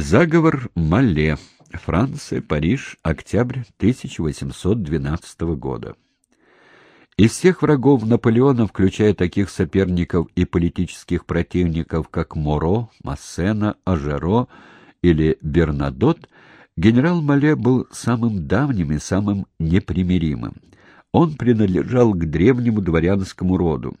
Заговор Мале. Франция, Париж, октябрь 1812 года. Из всех врагов Наполеона, включая таких соперников и политических противников, как Моро, Массена, Ажеро или Бернадот, генерал Мале был самым давним и самым непримиримым. Он принадлежал к древнему дворянскому роду.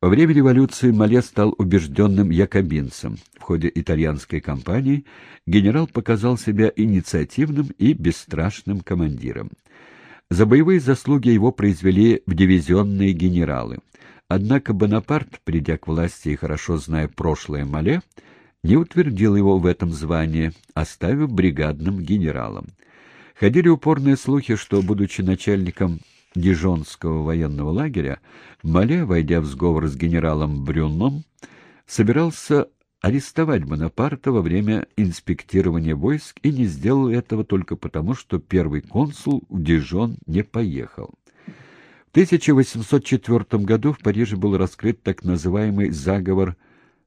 Во время революции Мале стал убежденным якобинцем. В ходе итальянской кампании генерал показал себя инициативным и бесстрашным командиром. За боевые заслуги его произвели в дивизионные генералы. Однако Бонапарт, придя к власти и хорошо зная прошлое Мале, не утвердил его в этом звании, оставив бригадным генералом. Ходили упорные слухи, что, будучи начальником Дижонского военного лагеря, Мале, войдя в сговор с генералом Брюном, собирался арестовать Бонапарта во время инспектирования войск и не сделал этого только потому, что первый консул в Дижон не поехал. В 1804 году в Париже был раскрыт так называемый заговор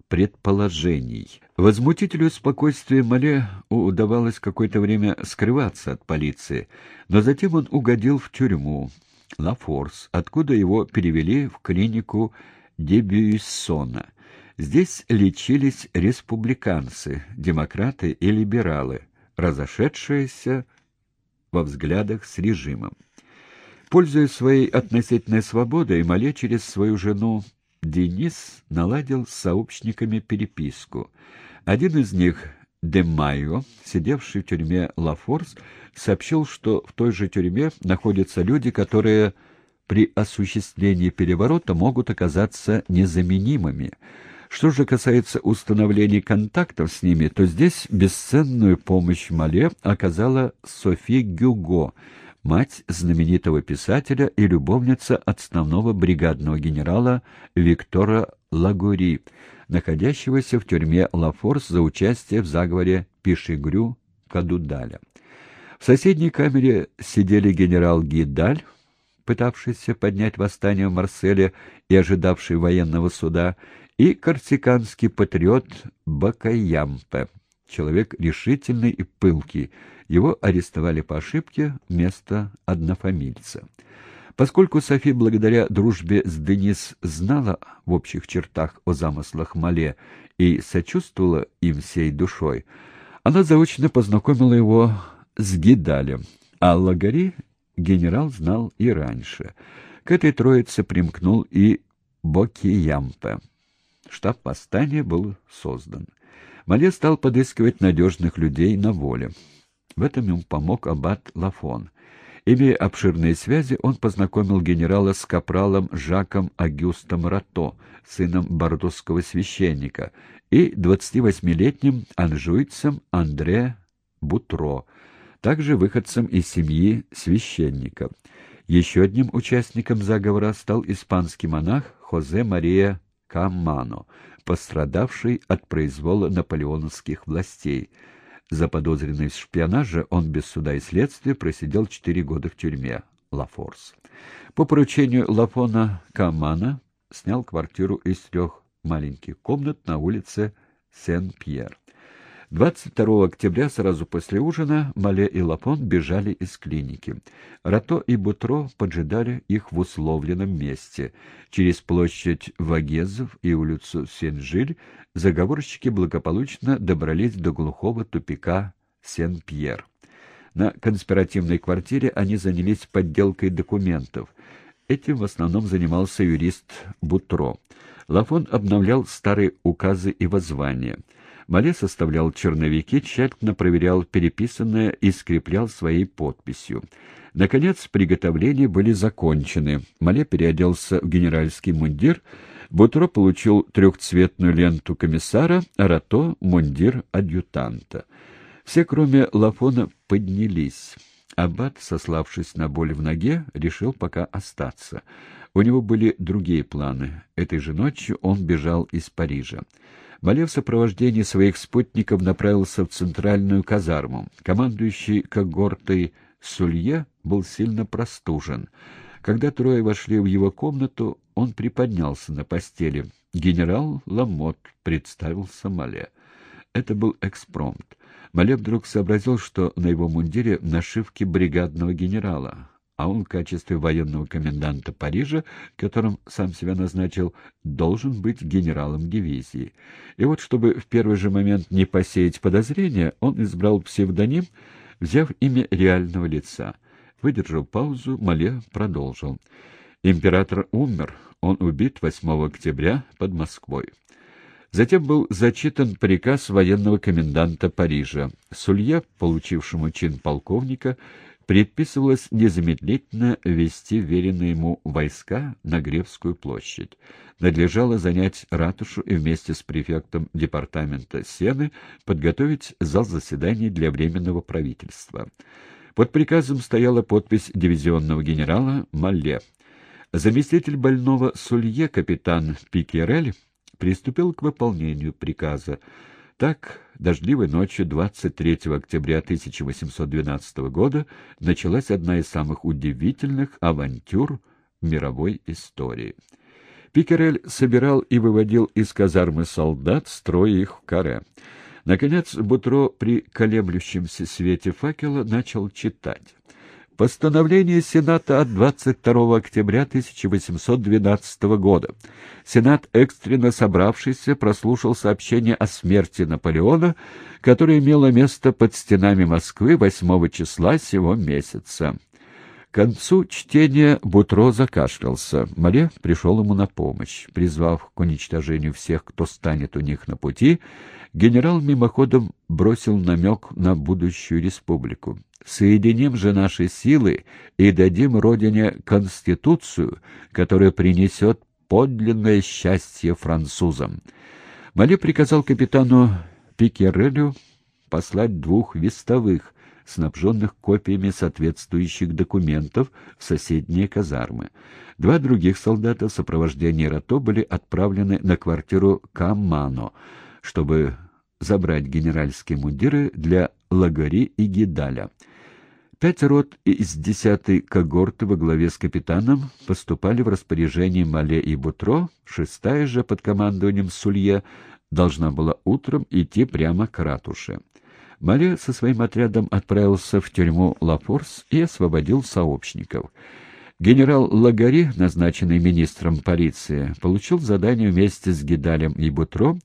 предположений. Возмутителю спокойствия Мале удавалось какое-то время скрываться от полиции, но затем он угодил в тюрьму, Лафорс, откуда его перевели в клинику Дебюйссона. Здесь лечились республиканцы, демократы и либералы, разошедшиеся во взглядах с режимом. Пользуясь своей относительной свободой, Мале через свою жену Денис наладил с сообщниками переписку. Один из них, Де Майо, сидевший в тюрьме Лафорс, сообщил, что в той же тюрьме находятся люди, которые при осуществлении переворота могут оказаться незаменимыми. Что же касается установления контактов с ними, то здесь бесценную помощь Мале оказала Софи Гюго, мать знаменитого писателя и любовница основного бригадного генерала Виктора Лагури, находящегося в тюрьме Лафорс за участие в заговоре Пишигрю Кадудаля. В соседней камере сидели генерал Гидаль, пытавшийся поднять восстание в Марселе и ожидавший военного суда, и корсиканский патриот Бакаямпе, человек решительный и пылкий. Его арестовали по ошибке вместо однофамильца. Поскольку Софи благодаря дружбе с Денис знала в общих чертах о замыслах Мале и сочувствовала им всей душой, она заочно познакомила его с Гидалем, а Лагари генерал знал и раньше. К этой троице примкнул и Бокиямпе. Штаб восстания был создан. Мале стал подыскивать надежных людей на воле. В этом ему помог аббат Лафон — Имея обширные связи, он познакомил генерала с капралом Жаком Агюстом Рато, сыном бордосского священника, и 28-летним анжуйцем Андре Бутро, также выходцем из семьи священника. Еще одним участником заговора стал испанский монах Хозе Мария Каммано, пострадавший от произвола наполеоновских властей – Заподозренный в шпионаже, он без суда и следствия просидел четыре года в тюрьме Лафорс. По поручению Лафона Камана снял квартиру из трех маленьких комнат на улице Сен-Пьер. 22 октября, сразу после ужина, Мале и Лапон бежали из клиники. Рато и Бутро поджидали их в условленном месте. Через площадь Вагезов и улицу Сен-Жиль заговорщики благополучно добрались до глухого тупика Сен-Пьер. На конспиративной квартире они занялись подделкой документов. Этим в основном занимался юрист Бутро. Лафон обновлял старые указы и воззвания. Мале составлял черновики, тщательно проверял переписанное и скреплял своей подписью. Наконец, приготовления были закончены. Мале переоделся в генеральский мундир, Бутро получил трехцветную ленту комиссара, а Рато — мундир адъютанта. Все, кроме Лафона, поднялись. Аббат, сославшись на боль в ноге, решил пока остаться. У него были другие планы. Этой же ночью он бежал из Парижа. Мале в сопровождении своих спутников направился в центральную казарму. Командующий когортой Сулье был сильно простужен. Когда трое вошли в его комнату, он приподнялся на постели. Генерал Ламот представился Мале. Это был экспромт. Мале вдруг сообразил, что на его мундире нашивки бригадного генерала, а он в качестве военного коменданта Парижа, которым сам себя назначил, должен быть генералом дивизии. И вот, чтобы в первый же момент не посеять подозрения, он избрал псевдоним, взяв имя реального лица. Выдержав паузу, Мале продолжил. Император умер, он убит 8 октября под Москвой. Затем был зачитан приказ военного коменданта Парижа. Сулье, получившему чин полковника, предписывалось незамедлительно ввести веренные ему войска на Гревскую площадь. Надлежало занять ратушу и вместе с префектом департамента Сены подготовить зал заседаний для Временного правительства. Под приказом стояла подпись дивизионного генерала Малле. Заместитель больного Сулье, капитан Пикерель, приступил к выполнению приказа. Так, дождливой ночью 23 октября 1812 года началась одна из самых удивительных авантюр мировой истории. Пикерель собирал и выводил из казармы солдат, строя их в каре. Наконец Бутро при колеблющемся свете факела начал читать. Постановление Сената от 22 октября 1812 года. Сенат, экстренно собравшийся, прослушал сообщение о смерти Наполеона, которое имело место под стенами Москвы 8 числа сего месяца. К концу чтения Бутро закашлялся. Мале пришел ему на помощь. Призвав к уничтожению всех, кто станет у них на пути, генерал мимоходом бросил намек на будущую республику. Соединим же наши силы и дадим Родине Конституцию, которая принесет подлинное счастье французам. Мали приказал капитану Пикерелю послать двух вестовых, снабженных копиями соответствующих документов в соседние казармы. Два других солдата в сопровождении Рато были отправлены на квартиру Каммано, чтобы забрать генеральские мундиры для Лагари и Гидаля. Пять рот из десятой когорты во главе с капитаном поступали в распоряжение Мале и Бутро, шестая же под командованием Сулье должна была утром идти прямо к ратуше. Мале со своим отрядом отправился в тюрьму Лафорс и освободил сообщников. Генерал Лагари, назначенный министром полиции, получил задание вместе с Гидалем и Бутро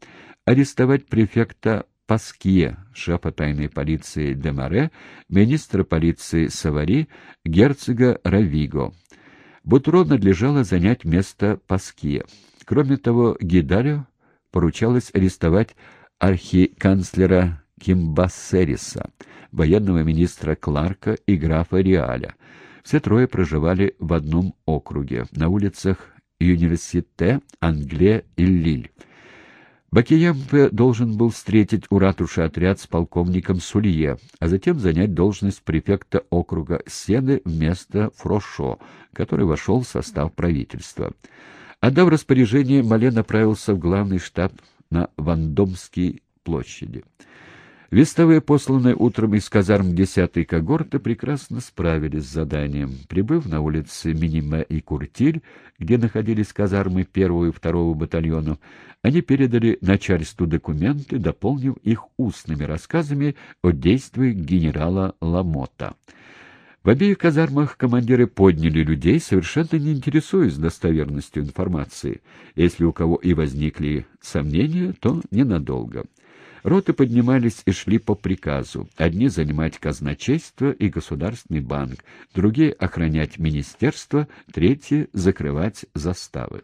арестовать префекта Паскье, шефа тайной полиции Демаре, министра полиции Савари, герцога Равиго. Бутро надлежало занять место Паскье. Кроме того, Гидарю поручалось арестовать архиканцлера Кимбассериса, военного министра Кларка и графа Риаля. Все трое проживали в одном округе, на улицах Юниверсите, Англе и Лиль. Бакиямпе должен был встретить у ратуши отряд с полковником Сулье, а затем занять должность префекта округа Сены вместо Фрошо, который вошел в состав правительства. Отдав распоряжение, Мале направился в главный штаб на Вандомской площади. Вестовые, посланные утром из казарм 10-й когорты, прекрасно справились с заданием. Прибыв на улице Миниме и Куртиль, где находились казармы 1 и 2 батальонов, они передали начальству документы, дополнив их устными рассказами о действиях генерала Ламота. В обеих казармах командиры подняли людей, совершенно не интересуясь достоверностью информации. Если у кого и возникли сомнения, то ненадолго. Роты поднимались и шли по приказу. Одни занимать казначейство и государственный банк, другие охранять министерство, третьи закрывать заставы.